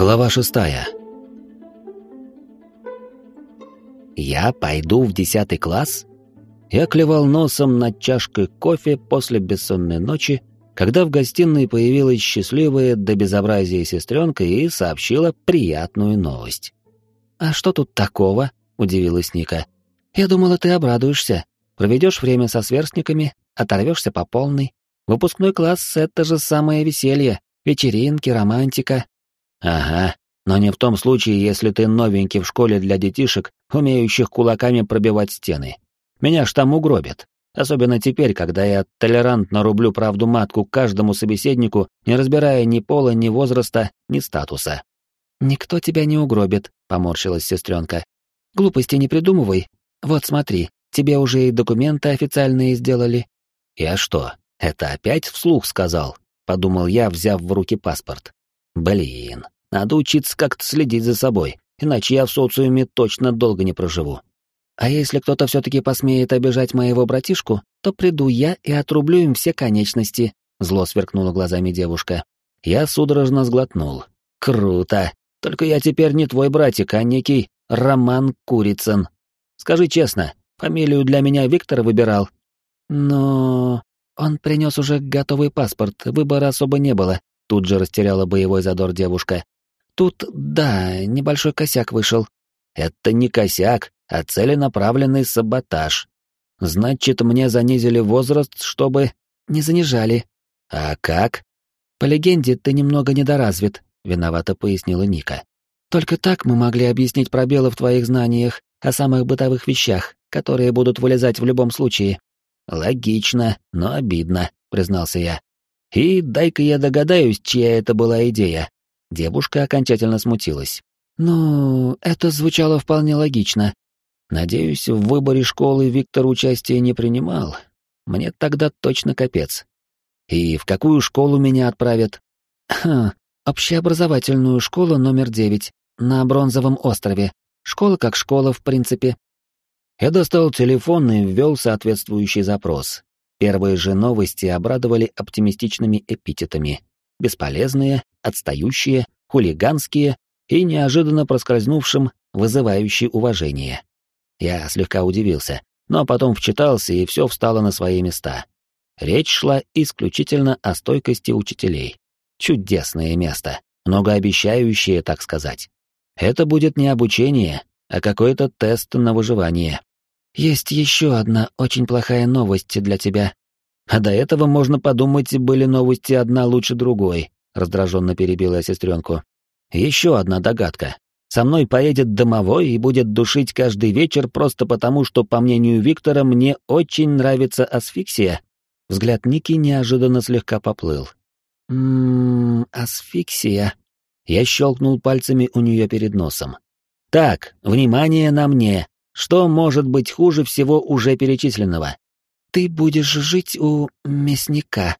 Глава шестая. Я пойду в десятый класс? Я клевал носом над чашкой кофе после бессонной ночи, когда в гостиной появилась счастливая до безобразия сестренка и сообщила приятную новость. «А что тут такого?» — удивилась Ника. «Я думала, ты обрадуешься. Проведешь время со сверстниками, оторвешься по полной. Выпускной класс — это же самое веселье, вечеринки, романтика, Ага, но не в том случае, если ты новенький в школе для детишек, умеющих кулаками пробивать стены. Меня ж там угробят. Особенно теперь, когда я толерантно рублю правду матку каждому собеседнику, не разбирая ни пола, ни возраста, ни статуса. «Никто тебя не угробит», — поморщилась сестренка. «Глупости не придумывай. Вот смотри, тебе уже и документы официальные сделали». «Я что, это опять вслух сказал?» — подумал я, взяв в руки паспорт. Блин, надо учиться как-то следить за собой, иначе я в социуме точно долго не проживу. А если кто-то все-таки посмеет обижать моего братишку, то приду я и отрублю им все конечности», — зло сверкнула глазами девушка. Я судорожно сглотнул. «Круто! Только я теперь не твой братик, а некий Роман Курицын. Скажи честно, фамилию для меня Виктор выбирал?» «Но...» Он принес уже готовый паспорт, выбора особо не было. Тут же растеряла боевой задор девушка. Тут, да, небольшой косяк вышел. Это не косяк, а целенаправленный саботаж. Значит, мне занизили возраст, чтобы... Не занижали. А как? По легенде, ты немного недоразвит, виновато пояснила Ника. Только так мы могли объяснить пробелы в твоих знаниях о самых бытовых вещах, которые будут вылезать в любом случае. Логично, но обидно, признался я. И дай-ка я догадаюсь, чья это была идея. Девушка окончательно смутилась. Ну, это звучало вполне логично. Надеюсь, в выборе школы Виктор участия не принимал. Мне тогда точно капец. И в какую школу меня отправят? Ха, общеобразовательную школу номер девять на Бронзовом острове. Школа как школа, в принципе. Я достал телефон и ввел соответствующий запрос. Первые же новости обрадовали оптимистичными эпитетами. Бесполезные, отстающие, хулиганские и неожиданно проскользнувшим, вызывающие уважение. Я слегка удивился, но потом вчитался, и все встало на свои места. Речь шла исключительно о стойкости учителей. Чудесное место, многообещающее, так сказать. Это будет не обучение, а какой-то тест на выживание. Есть еще одна очень плохая новость для тебя. А до этого, можно подумать, были новости одна лучше другой, раздраженно перебила я сестренку. Еще одна догадка. Со мной поедет домовой и будет душить каждый вечер просто потому, что, по мнению Виктора, мне очень нравится асфиксия. Взгляд Ники неожиданно слегка поплыл. «Ммм, асфиксия». Я щелкнул пальцами у нее перед носом. «Так, внимание на мне. Что может быть хуже всего уже перечисленного? Ты будешь жить у мясника.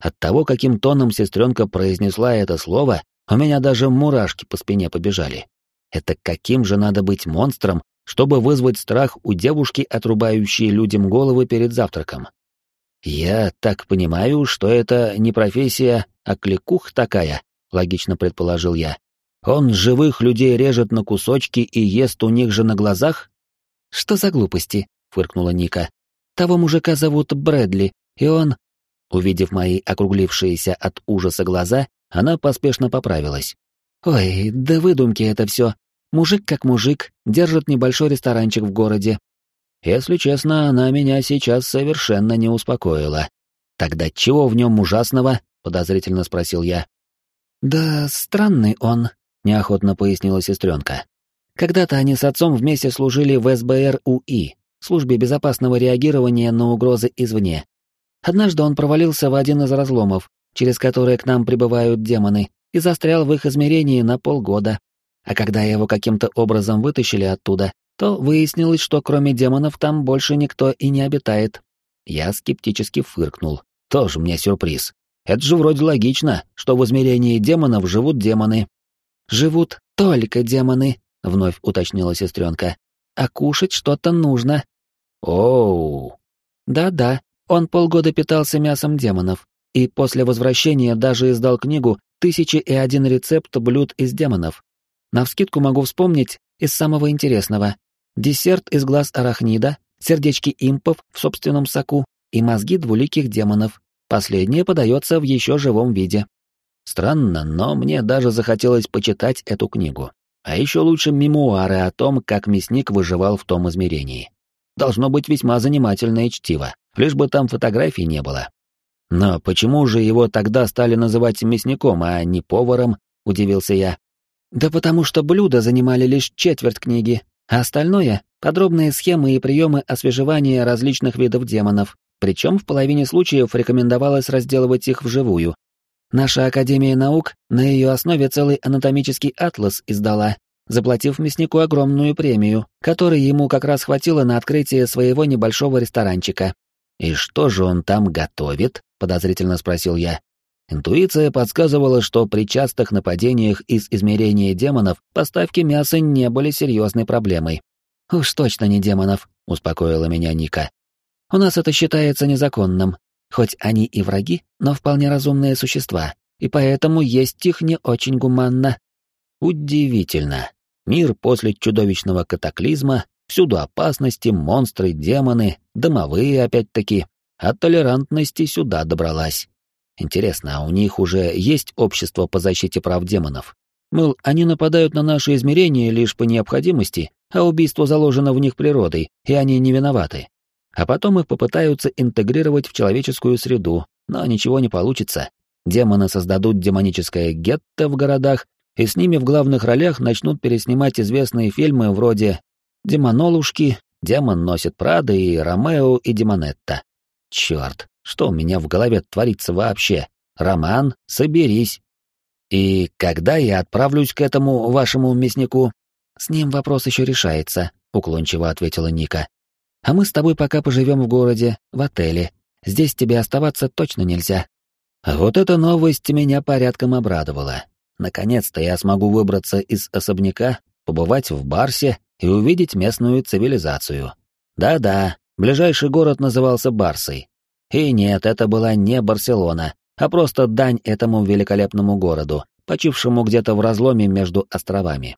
От того, каким тоном сестренка произнесла это слово, у меня даже мурашки по спине побежали. Это каким же надо быть монстром, чтобы вызвать страх у девушки, отрубающей людям головы перед завтраком? Я так понимаю, что это не профессия, а кликух такая, логично предположил я. Он живых людей режет на кусочки и ест у них же на глазах? «Что за глупости?» — фыркнула Ника. «Того мужика зовут Брэдли, и он...» Увидев мои округлившиеся от ужаса глаза, она поспешно поправилась. «Ой, да выдумки это все. Мужик как мужик, держит небольшой ресторанчик в городе. Если честно, она меня сейчас совершенно не успокоила. Тогда чего в нем ужасного?» — подозрительно спросил я. «Да странный он», — неохотно пояснила сестренка. Когда-то они с отцом вместе служили в СБР УИ, службе безопасного реагирования на угрозы извне. Однажды он провалился в один из разломов, через которые к нам прибывают демоны, и застрял в их измерении на полгода. А когда его каким-то образом вытащили оттуда, то выяснилось, что кроме демонов там больше никто и не обитает. Я скептически фыркнул. Тоже мне сюрприз. Это же вроде логично, что в измерении демонов живут демоны. Живут только демоны, — вновь уточнила сестренка. «А кушать что-то нужно». «Оу!» «Да-да, он полгода питался мясом демонов, и после возвращения даже издал книгу тысячи и один рецепт блюд из демонов. Навскидку могу вспомнить из самого интересного. Десерт из глаз арахнида, сердечки импов в собственном соку и мозги двуликих демонов. Последнее подается в еще живом виде. Странно, но мне даже захотелось почитать эту книгу. А еще лучше мемуары о том, как мясник выживал в том измерении. Должно быть весьма занимательное чтиво, лишь бы там фотографий не было. Но почему же его тогда стали называть мясником, а не поваром, удивился я. Да потому что блюда занимали лишь четверть книги, а остальное — подробные схемы и приемы освежевания различных видов демонов, причем в половине случаев рекомендовалось разделывать их вживую. Наша Академия наук на ее основе целый анатомический атлас издала, заплатив мяснику огромную премию, которой ему как раз хватило на открытие своего небольшого ресторанчика. «И что же он там готовит?» — подозрительно спросил я. Интуиция подсказывала, что при частых нападениях из измерения демонов поставки мяса не были серьезной проблемой. «Уж точно не демонов», — успокоила меня Ника. У нас это считается незаконным. Хоть они и враги, но вполне разумные существа, и поэтому есть их не очень гуманно. Удивительно. Мир после чудовищного катаклизма, всюду опасности, монстры, демоны, домовые опять-таки, а толерантности сюда добралась. Интересно, а у них уже есть общество по защите прав демонов? Мол, они нападают на наши измерения лишь по необходимости, а убийство заложено в них природой, и они не виноваты а потом их попытаются интегрировать в человеческую среду, но ничего не получится. Демоны создадут демоническое гетто в городах, и с ними в главных ролях начнут переснимать известные фильмы вроде «Демонолушки», «Демон носит Прада» и «Ромео и Демонетта». Черт, что у меня в голове творится вообще? Роман, соберись. И когда я отправлюсь к этому вашему мяснику? С ним вопрос еще решается, уклончиво ответила Ника. А мы с тобой пока поживем в городе, в отеле. Здесь тебе оставаться точно нельзя. А вот эта новость меня порядком обрадовала. Наконец-то я смогу выбраться из особняка, побывать в Барсе и увидеть местную цивилизацию. Да-да, ближайший город назывался Барсой. И нет, это была не Барселона, а просто дань этому великолепному городу, почившему где-то в разломе между островами.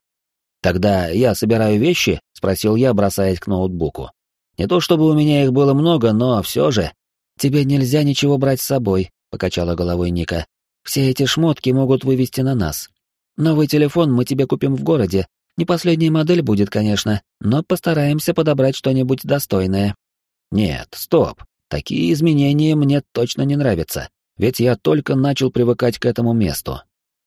«Тогда я собираю вещи?» — спросил я, бросаясь к ноутбуку. Не то чтобы у меня их было много, но все же. Тебе нельзя ничего брать с собой, покачала головой Ника. Все эти шмотки могут вывести на нас. Новый телефон мы тебе купим в городе. Не последняя модель будет, конечно, но постараемся подобрать что-нибудь достойное. Нет, стоп. Такие изменения мне точно не нравятся. Ведь я только начал привыкать к этому месту.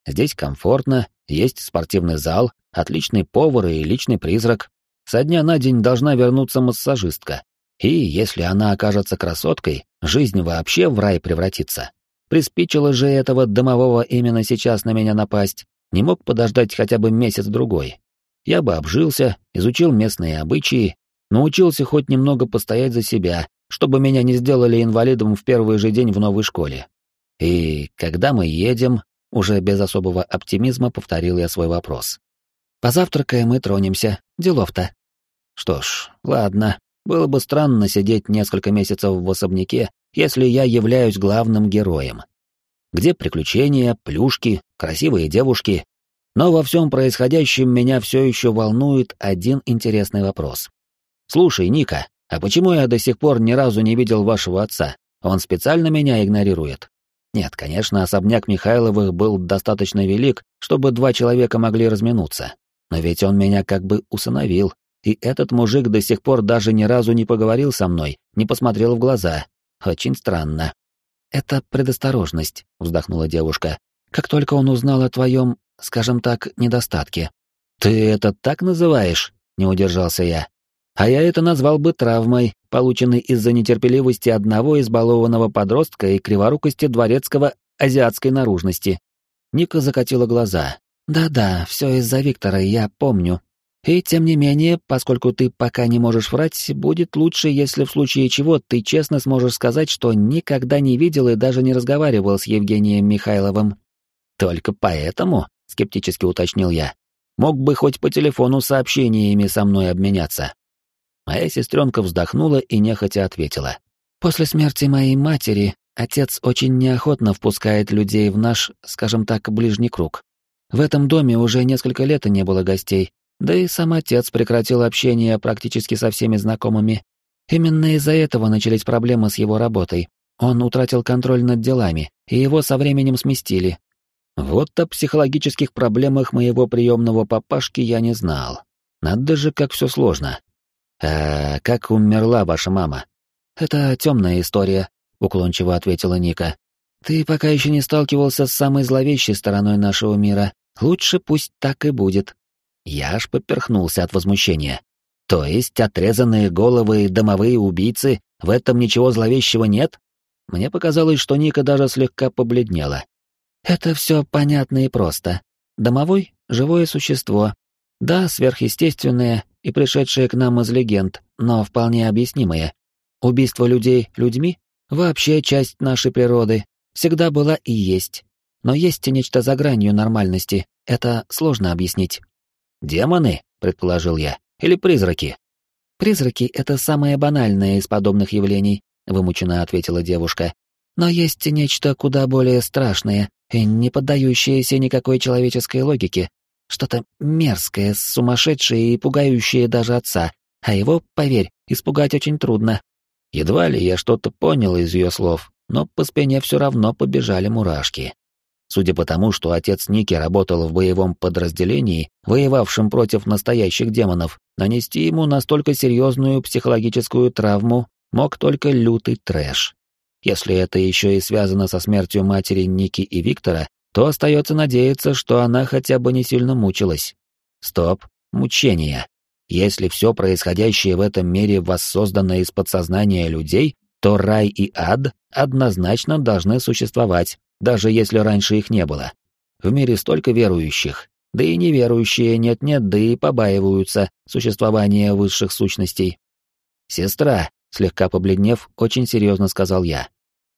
Здесь комфортно, есть спортивный зал, отличный повар и личный призрак. Со дня на день должна вернуться массажистка. И если она окажется красоткой, жизнь вообще в рай превратится. Приспичило же этого домового именно сейчас на меня напасть. Не мог подождать хотя бы месяц-другой. Я бы обжился, изучил местные обычаи, научился хоть немного постоять за себя, чтобы меня не сделали инвалидом в первый же день в новой школе. И когда мы едем, уже без особого оптимизма повторил я свой вопрос. Позавтракаем и тронемся. Делов-то. Что ж, ладно. Было бы странно сидеть несколько месяцев в особняке, если я являюсь главным героем. Где приключения, плюшки, красивые девушки? Но во всем происходящем меня все еще волнует один интересный вопрос. Слушай, Ника, а почему я до сих пор ни разу не видел вашего отца? Он специально меня игнорирует. Нет, конечно, особняк Михайловых был достаточно велик, чтобы два человека могли разминуться. Но ведь он меня как бы усыновил, и этот мужик до сих пор даже ни разу не поговорил со мной, не посмотрел в глаза. Очень странно. «Это предосторожность», — вздохнула девушка. «Как только он узнал о твоем, скажем так, недостатке». «Ты это так называешь?» — не удержался я. «А я это назвал бы травмой, полученной из-за нетерпеливости одного избалованного подростка и криворукости дворецкого азиатской наружности». Ника закатила глаза, «Да-да, все из-за Виктора, я помню. И тем не менее, поскольку ты пока не можешь врать, будет лучше, если в случае чего ты честно сможешь сказать, что никогда не видел и даже не разговаривал с Евгением Михайловым». «Только поэтому?» — скептически уточнил я. «Мог бы хоть по телефону сообщениями со мной обменяться». Моя сестренка вздохнула и нехотя ответила. «После смерти моей матери отец очень неохотно впускает людей в наш, скажем так, ближний круг. В этом доме уже несколько лет не было гостей, да и сам отец прекратил общение практически со всеми знакомыми. Именно из-за этого начались проблемы с его работой. Он утратил контроль над делами, и его со временем сместили. Вот о психологических проблемах моего приемного папашки я не знал. Надо же, как все сложно. А как умерла ваша мама? Это темная история, уклончиво ответила Ника. Ты пока еще не сталкивался с самой зловещей стороной нашего мира. Лучше пусть так и будет. Я аж поперхнулся от возмущения. То есть отрезанные головы домовые убийцы, в этом ничего зловещего нет? Мне показалось, что Ника даже слегка побледнела. Это все понятно и просто. Домовой — живое существо. Да, сверхъестественное и пришедшее к нам из легенд, но вполне объяснимое. Убийство людей людьми — вообще часть нашей природы, всегда была и есть. Но есть нечто за гранью нормальности, это сложно объяснить. «Демоны?» — предположил я. «Или призраки?» «Призраки — это самое банальное из подобных явлений», — вымученно ответила девушка. «Но есть нечто куда более страшное и не поддающееся никакой человеческой логике. Что-то мерзкое, сумасшедшее и пугающее даже отца. А его, поверь, испугать очень трудно». Едва ли я что-то понял из ее слов, но по спине все равно побежали мурашки. Судя по тому, что отец Ники работал в боевом подразделении, воевавшем против настоящих демонов, нанести ему настолько серьезную психологическую травму мог только лютый трэш. Если это еще и связано со смертью матери Ники и Виктора, то остается надеяться, что она хотя бы не сильно мучилась. Стоп, мучения. Если все происходящее в этом мире воссоздано из подсознания людей, то рай и ад однозначно должны существовать, даже если раньше их не было. В мире столько верующих, да и неверующие нет-нет, да и побаиваются существования высших сущностей. «Сестра», слегка побледнев, очень серьезно сказал я,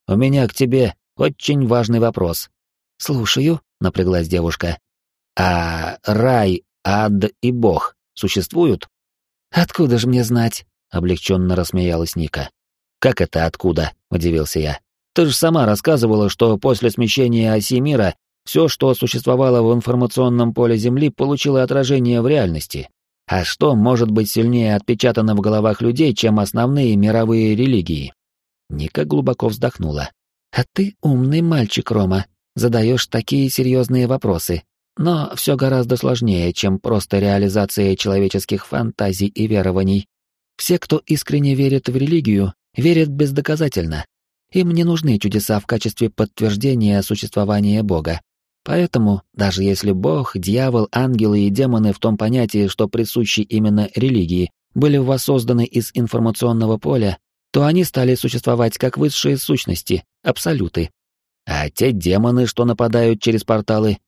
«у меня к тебе очень важный вопрос». «Слушаю», — напряглась девушка. «А рай, ад и бог существуют?» «Откуда же мне знать?» — облегченно рассмеялась Ника. «Как это откуда?» — удивился я. Ты же сама рассказывала, что после смещения оси мира все, что существовало в информационном поле Земли, получило отражение в реальности. А что может быть сильнее отпечатано в головах людей, чем основные мировые религии? Ника глубоко вздохнула. «А ты умный мальчик, Рома. Задаешь такие серьезные вопросы. Но все гораздо сложнее, чем просто реализация человеческих фантазий и верований. Все, кто искренне верит в религию, верят бездоказательно, им не нужны чудеса в качестве подтверждения существования Бога. Поэтому, даже если Бог, дьявол, ангелы и демоны в том понятии, что присущи именно религии, были воссозданы из информационного поля, то они стали существовать как высшие сущности, абсолюты. А те демоны, что нападают через порталы,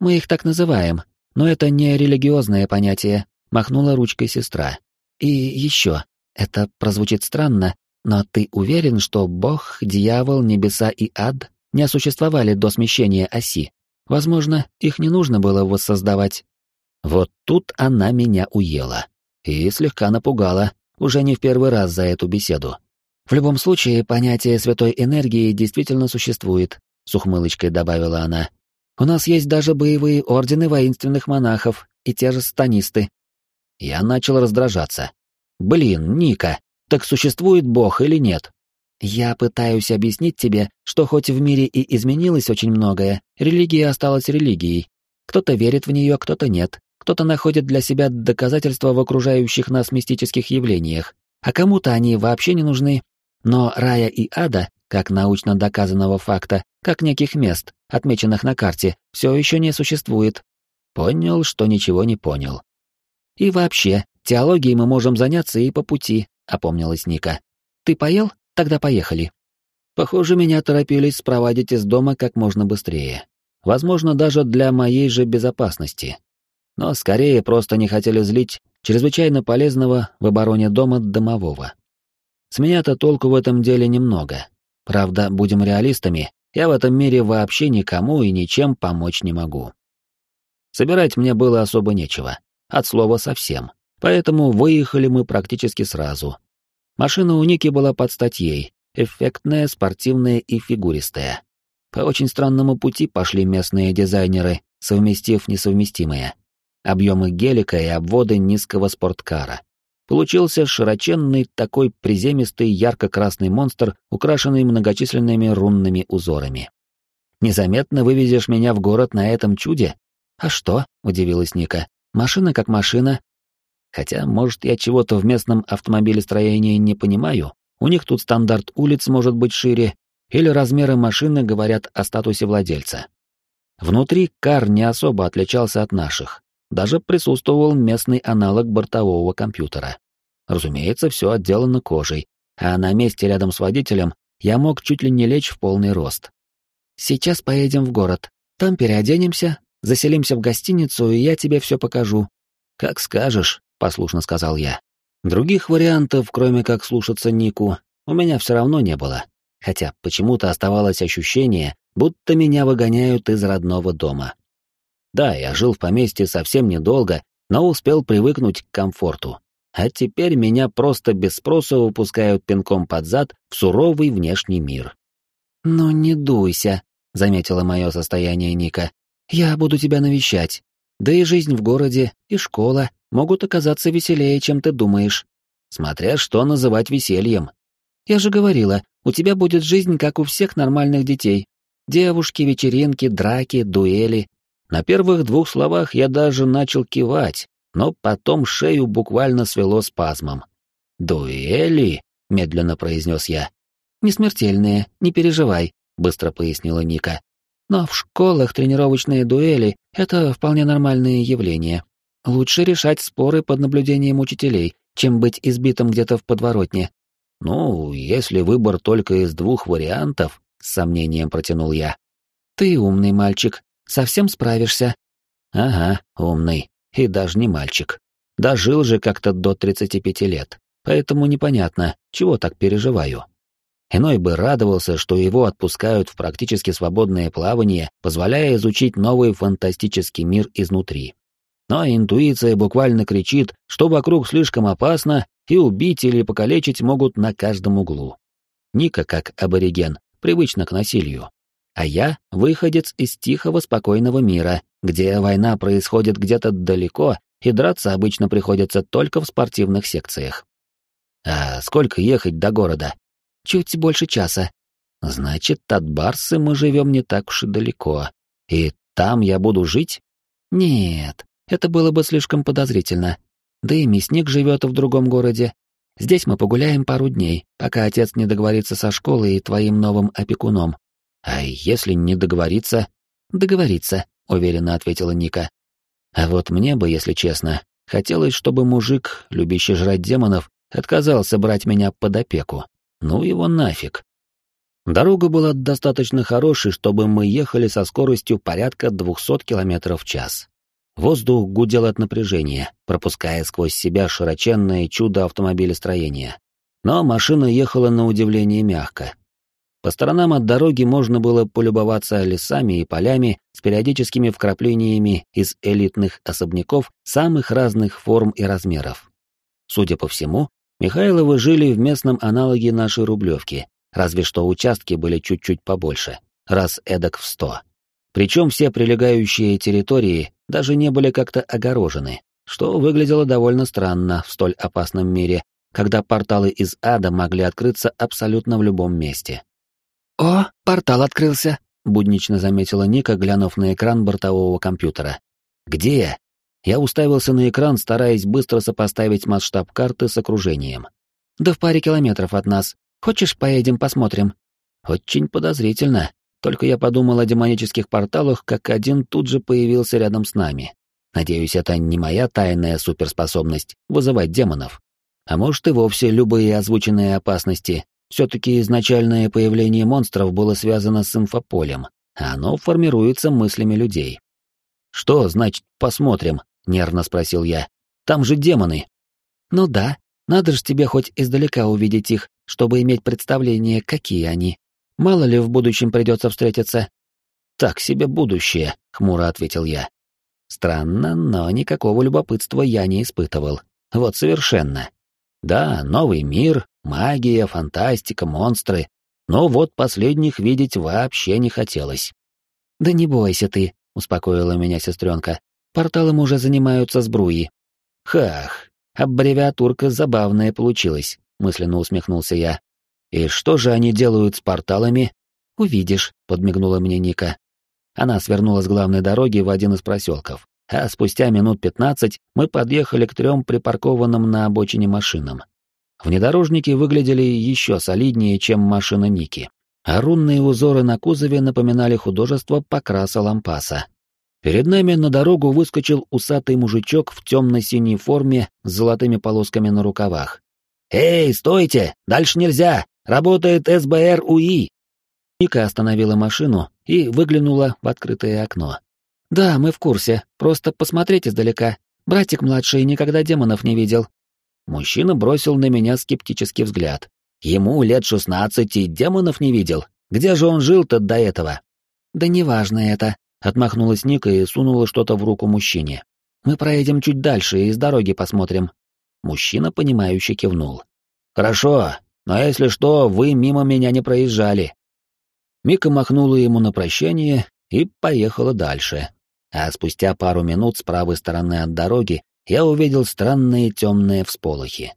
мы их так называем, но это не религиозное понятие, махнула ручкой сестра. И еще, это прозвучит странно, но ты уверен, что Бог, дьявол, небеса и ад не существовали до смещения оси? Возможно, их не нужно было воссоздавать. Вот тут она меня уела. И слегка напугала, уже не в первый раз за эту беседу. В любом случае, понятие святой энергии действительно существует, с ухмылочкой добавила она. У нас есть даже боевые ордены воинственных монахов и те же станисты. Я начал раздражаться. Блин, Ника, так существует Бог или нет? Я пытаюсь объяснить тебе, что хоть в мире и изменилось очень многое, религия осталась религией. Кто-то верит в нее, кто-то нет. Кто-то находит для себя доказательства в окружающих нас мистических явлениях, а кому-то они вообще не нужны. Но рая и ада, как научно доказанного факта, как неких мест, отмеченных на карте, все еще не существует. Понял, что ничего не понял. И вообще, теологией мы можем заняться и по пути, опомнилась Ника. Ты поел? Тогда поехали. Похоже, меня торопились спровадить из дома как можно быстрее. Возможно, даже для моей же безопасности. Но скорее просто не хотели злить чрезвычайно полезного в обороне дома домового. С меня-то толку в этом деле немного. Правда, будем реалистами, я в этом мире вообще никому и ничем помочь не могу. Собирать мне было особо нечего, от слова совсем. Поэтому выехали мы практически сразу. Машина у Ники была под статьей, эффектная, спортивная и фигуристая. По очень странному пути пошли местные дизайнеры, совместив несовместимое. Объемы гелика и обводы низкого спорткара. Получился широченный, такой приземистый, ярко-красный монстр, украшенный многочисленными рунными узорами. «Незаметно вывезешь меня в город на этом чуде?» «А что?» — удивилась Ника. «Машина как машина». Хотя, может, я чего-то в местном автомобилестроении не понимаю. У них тут стандарт улиц может быть шире, или размеры машины говорят о статусе владельца. Внутри кар не особо отличался от наших. Даже присутствовал местный аналог бортового компьютера. Разумеется, все отделано кожей, а на месте рядом с водителем я мог чуть ли не лечь в полный рост. «Сейчас поедем в город, там переоденемся, заселимся в гостиницу, и я тебе все покажу». «Как скажешь», — послушно сказал я. Других вариантов, кроме как слушаться Нику, у меня все равно не было хотя почему-то оставалось ощущение, будто меня выгоняют из родного дома. Да, я жил в поместье совсем недолго, но успел привыкнуть к комфорту. А теперь меня просто без спроса выпускают пинком под зад в суровый внешний мир. «Ну не дуйся», — заметила мое состояние Ника. «Я буду тебя навещать. Да и жизнь в городе, и школа могут оказаться веселее, чем ты думаешь. Смотря что называть весельем. Я же говорила, у тебя будет жизнь, как у всех нормальных детей. Девушки, вечеринки, драки, дуэли. На первых двух словах я даже начал кивать, но потом шею буквально свело спазмом. «Дуэли?» — медленно произнес я. «Не смертельные, не переживай», — быстро пояснила Ника. «Но в школах тренировочные дуэли — это вполне нормальное явление. Лучше решать споры под наблюдением учителей, чем быть избитым где-то в подворотне. «Ну, если выбор только из двух вариантов», — с сомнением протянул я. «Ты умный мальчик, совсем справишься». «Ага, умный, и даже не мальчик. Дожил же как-то до 35 лет, поэтому непонятно, чего так переживаю». Иной бы радовался, что его отпускают в практически свободное плавание, позволяя изучить новый фантастический мир изнутри. Но интуиция буквально кричит, что вокруг слишком опасно, и убить или покалечить могут на каждом углу. Ника, как абориген, привычна к насилию. А я — выходец из тихого, спокойного мира, где война происходит где-то далеко, и драться обычно приходится только в спортивных секциях. А сколько ехать до города? Чуть больше часа. Значит, от Барсы мы живем не так уж и далеко. И там я буду жить? Нет, это было бы слишком подозрительно. Да и мясник живет в другом городе. Здесь мы погуляем пару дней, пока отец не договорится со школой и твоим новым опекуном. А если не договорится? Договорится, уверенно ответила Ника. А вот мне бы, если честно, хотелось, чтобы мужик, любящий жрать демонов, отказался брать меня под опеку. Ну его нафиг. Дорога была достаточно хорошей, чтобы мы ехали со скоростью порядка 200 км в час. Воздух гудел от напряжения, пропуская сквозь себя широченное чудо автомобилестроения. Но машина ехала на удивление мягко. По сторонам от дороги можно было полюбоваться лесами и полями с периодическими вкраплениями из элитных особняков самых разных форм и размеров. Судя по всему, Михайловы жили в местном аналоге нашей Рублевки, разве что участки были чуть-чуть побольше, раз эдак в сто. Причем все прилегающие территории даже не были как-то огорожены, что выглядело довольно странно в столь опасном мире, когда порталы из ада могли открыться абсолютно в любом месте. «О, портал открылся!» — буднично заметила Ника, глянув на экран бортового компьютера. «Где?» Я уставился на экран, стараясь быстро сопоставить масштаб карты с окружением. «Да в паре километров от нас. Хочешь, поедем посмотрим?» «Очень подозрительно. Только я подумал о демонических порталах, как один тут же появился рядом с нами. Надеюсь, это не моя тайная суперспособность — вызывать демонов. А может и вовсе любые озвученные опасности. Все-таки изначальное появление монстров было связано с инфополем, а оно формируется мыслями людей. «Что значит «посмотрим»?» — нервно спросил я. «Там же демоны». «Ну да, надо же тебе хоть издалека увидеть их, чтобы иметь представление, какие они», Мало ли в будущем придется встретиться. Так себе будущее, хмуро ответил я. Странно, но никакого любопытства я не испытывал. Вот совершенно. Да, новый мир, Магия, фантастика, монстры. Но вот последних видеть вообще не хотелось. «Да не бойся ты», — успокоила меня сестренка. «Порталом уже занимаются сбруи». «Хах, аббревиатурка забавная получилась», — мысленно усмехнулся я. «И что же они делают с порталами?» «Увидишь», — подмигнула мне Ника. Она свернула с главной дороги в один из проселков, а спустя минут пятнадцать мы подъехали к трем припаркованным на обочине машинам. Внедорожники выглядели еще солиднее, чем машина Ники, а рунные узоры на кузове напоминали художество покраса лампаса. Перед нами на дорогу выскочил усатый мужичок в темно-синей форме с золотыми полосками на рукавах. «Эй, стойте! Дальше нельзя! Работает СБР УИ!» Ника остановила машину и выглянула в открытое окно. «Да, мы в курсе. Просто посмотреть издалека. Братик младший никогда демонов не видел». Мужчина бросил на меня скептический взгляд. Ему лет шестнадцать и демонов не видел. Где же он жил-то до этого? «Да неважно это», — отмахнулась Ника и сунула что-то в руку мужчине. «Мы проедем чуть дальше и с дороги посмотрим». Мужчина, понимающе кивнул. «Хорошо, но если что, вы мимо меня не проезжали. Мика махнула ему на прощание и поехала дальше. А спустя пару минут с правой стороны от дороги я увидел странные темные всполохи.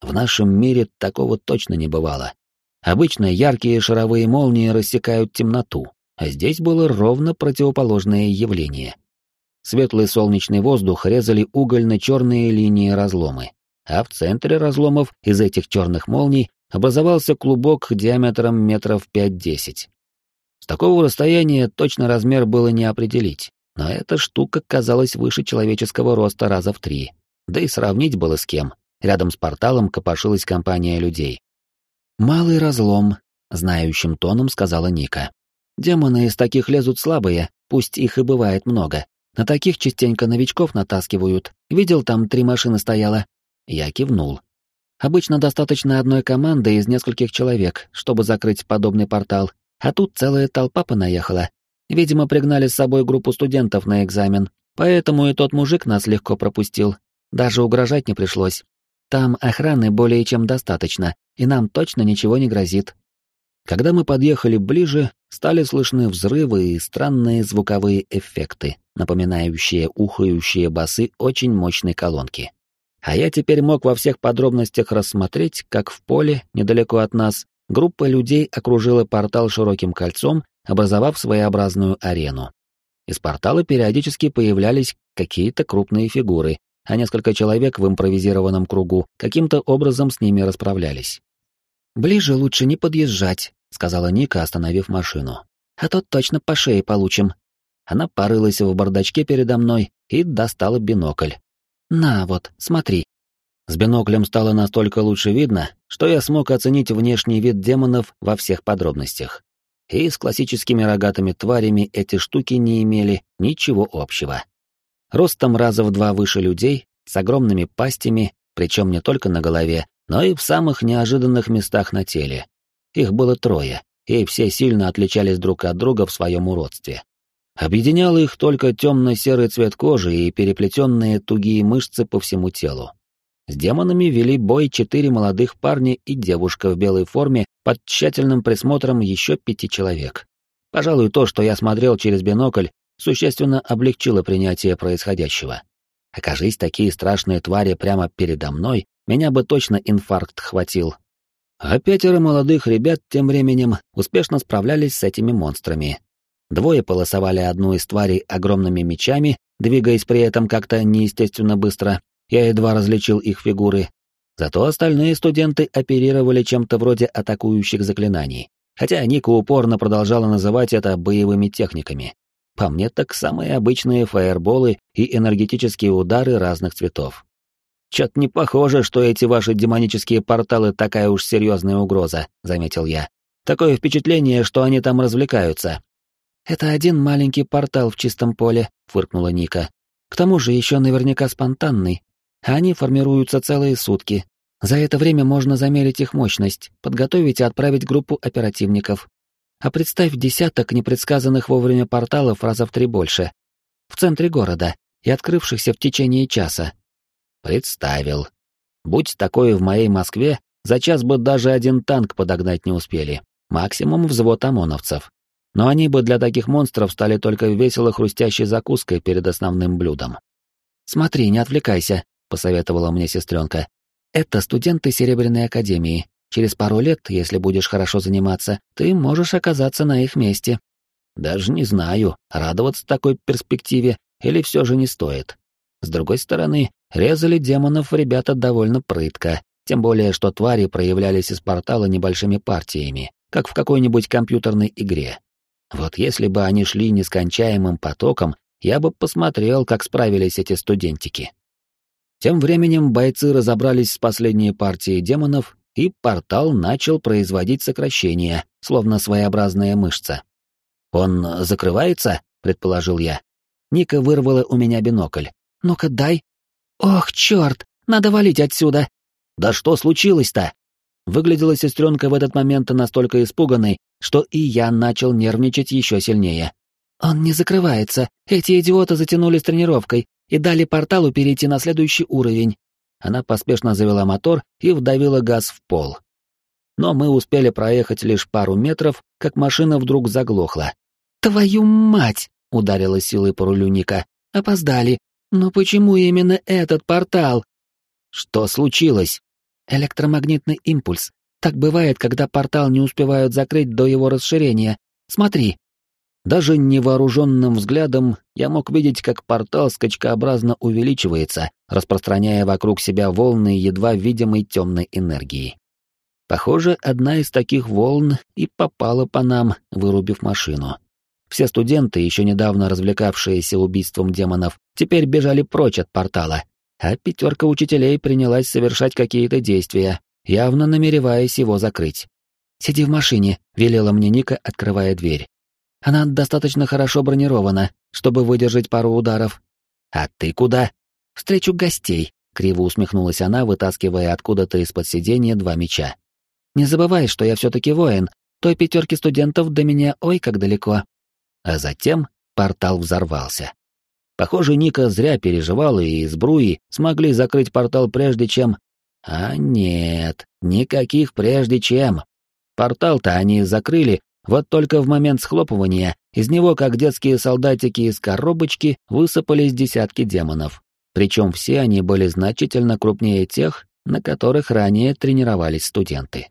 В нашем мире такого точно не бывало. Обычно яркие шаровые молнии рассекают темноту, а здесь было ровно противоположное явление. Светлый солнечный воздух резали угольно-черные линии разломы, а в центре разломов из этих черных молний образовался клубок диаметром метров 5-10 такого расстояния точно размер было не определить, но эта штука казалась выше человеческого роста раза в три. Да и сравнить было с кем. Рядом с порталом копошилась компания людей. «Малый разлом», — знающим тоном сказала Ника. «Демоны из таких лезут слабые, пусть их и бывает много. На таких частенько новичков натаскивают. Видел, там три машины стояло?» Я кивнул. Обычно достаточно одной команды из нескольких человек, чтобы закрыть подобный портал, а тут целая толпа понаехала. Видимо, пригнали с собой группу студентов на экзамен, поэтому и тот мужик нас легко пропустил. Даже угрожать не пришлось. Там охраны более чем достаточно, и нам точно ничего не грозит. Когда мы подъехали ближе, стали слышны взрывы и странные звуковые эффекты, напоминающие ухающие басы очень мощной колонки. А я теперь мог во всех подробностях рассмотреть, как в поле, недалеко от нас, группа людей окружила портал широким кольцом, образовав своеобразную арену. Из портала периодически появлялись какие-то крупные фигуры, а несколько человек в импровизированном кругу каким-то образом с ними расправлялись. «Ближе лучше не подъезжать», — сказала Ника, остановив машину. «А то точно по шее получим». Она порылась в бардачке передо мной и достала бинокль. «На вот, смотри». С биноклем стало настолько лучше видно, что я смог оценить внешний вид демонов во всех подробностях. И с классическими рогатыми тварями эти штуки не имели ничего общего. Ростом раза в два выше людей, с огромными пастями, причем не только на голове, но и в самых неожиданных местах на теле. Их было трое, и все сильно отличались друг от друга в своем уродстве. Объединял их только темно-серый цвет кожи и переплетенные тугие мышцы по всему телу. С демонами вели бой четыре молодых парня и девушка в белой форме под тщательным присмотром еще пяти человек. Пожалуй, то, что я смотрел через бинокль, существенно облегчило принятие происходящего. Окажись такие страшные твари прямо передо мной, меня бы точно инфаркт хватил. А пятеро молодых ребят тем временем успешно справлялись с этими монстрами. Двое полосовали одну из тварей огромными мечами, двигаясь при этом как-то неестественно быстро, я едва различил их фигуры. Зато остальные студенты оперировали чем-то вроде атакующих заклинаний, хотя Ника упорно продолжала называть это боевыми техниками. По мне так самые обычные фаерболы и энергетические удары разных цветов. «Чё-то не похоже, что эти ваши демонические порталы такая уж серьезная угроза», — заметил я. «Такое впечатление, что они там развлекаются». «Это один маленький портал в чистом поле», — фыркнула Ника. «К тому же еще наверняка спонтанный, они формируются целые сутки. За это время можно замерить их мощность, подготовить и отправить группу оперативников. А представь десяток непредсказанных вовремя порталов раза в три больше. В центре города и открывшихся в течение часа. Представил. Будь такое в моей Москве, За час бы даже один танк подогнать не успели. Максимум взвод ОМОНовцев. Но они бы для таких монстров стали только весело хрустящей закуской перед основным блюдом. «Смотри, не отвлекайся», — посоветовала мне сестренка. «Это студенты Серебряной Академии. Через пару лет, если будешь хорошо заниматься, ты можешь оказаться на их месте». Даже не знаю, радоваться такой перспективе или все же не стоит. С другой стороны, резали демонов ребята довольно прытко, тем более, что твари проявлялись из портала небольшими партиями, как в какой-нибудь компьютерной игре. Вот если бы они шли нескончаемым потоком, я бы посмотрел, как справились эти студентики. Тем временем бойцы разобрались с последней партией демонов, и портал начал производить сокращения, словно своеобразная мышца. «Он закрывается?» — предположил я. Ника вырвала у меня бинокль. «Ну-ка, дай». «Ох, черт! Надо валить отсюда!» «Да что случилось-то?» Выглядела сестренка в этот момент настолько испуганной, что и я начал нервничать еще сильнее. «Он не закрывается. Эти идиоты затянули с тренировкой и дали порталу перейти на следующий уровень». Она поспешно завела мотор и вдавила газ в пол. Но мы успели проехать лишь пару метров, как машина вдруг заглохла. «Твою мать!» — ударила силой по рулю Ника. «Опоздали. Но почему именно этот портал?» «Что случилось?» «Электромагнитный импульс. Так бывает, когда портал не успевают закрыть до его расширения. Смотри». Даже невооруженным взглядом я мог видеть, как портал скачкообразно увеличивается, распространяя вокруг себя волны едва видимой темной энергии. Похоже, одна из таких волн и попала по нам, вырубив машину. Все студенты, еще недавно развлекавшиеся убийством демонов, теперь бежали прочь от портала, а пятерка учителей принялась совершать какие-то действия, явно намереваясь его закрыть. «Сиди в машине», — велела мне Ника, открывая дверь. «Она достаточно хорошо бронирована, чтобы выдержать пару ударов». «А ты куда?» «Встречу гостей», — криво усмехнулась она, вытаскивая откуда-то из-под сиденья два меча. «Не забывай, что я все-таки воин. Той пятерки студентов до меня ой как далеко». А затем портал взорвался. Похоже, Ника зря переживала, и из смогли закрыть портал прежде чем... А нет, никаких прежде чем. Портал-то они закрыли, вот только в момент схлопывания из него, как детские солдатики из коробочки, высыпались десятки демонов. Причем все они были значительно крупнее тех, на которых ранее тренировались студенты.